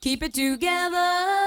Keep it together.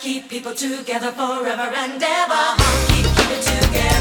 Keep people together forever and ever. Keep, keep it together.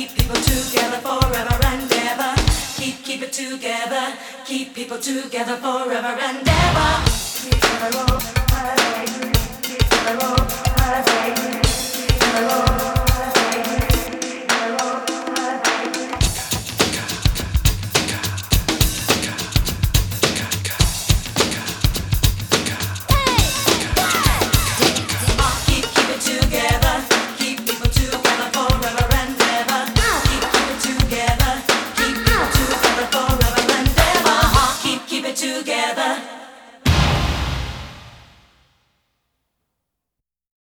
keep people together forever and ever. Keep keep it together, keep people together forever and ever. Keep it all,